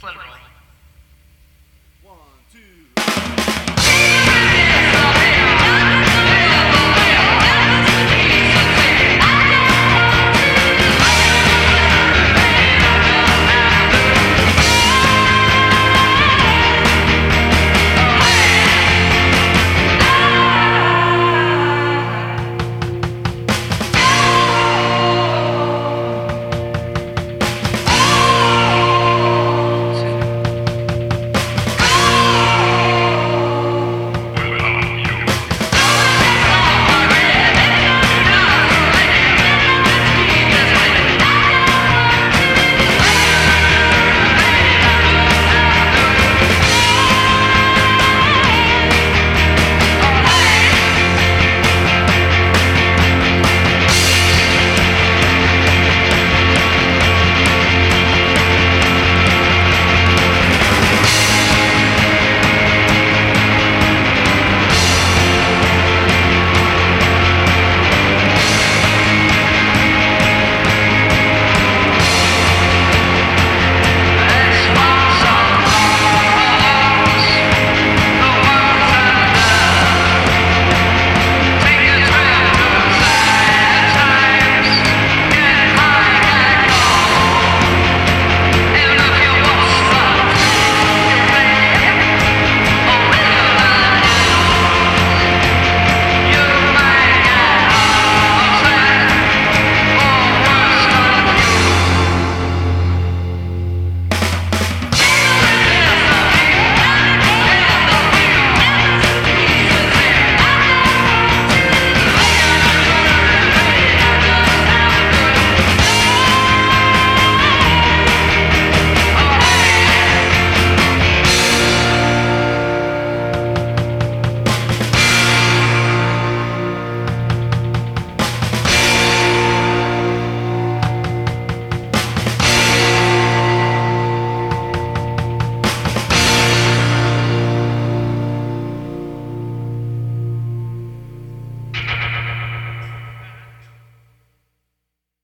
Just. One, two,